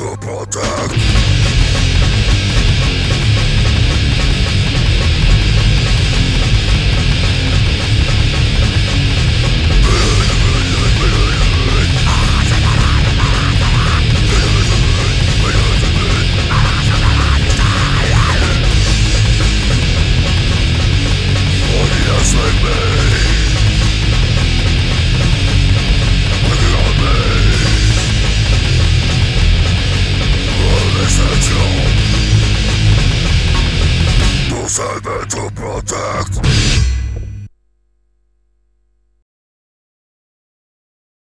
to protect. I'm to protect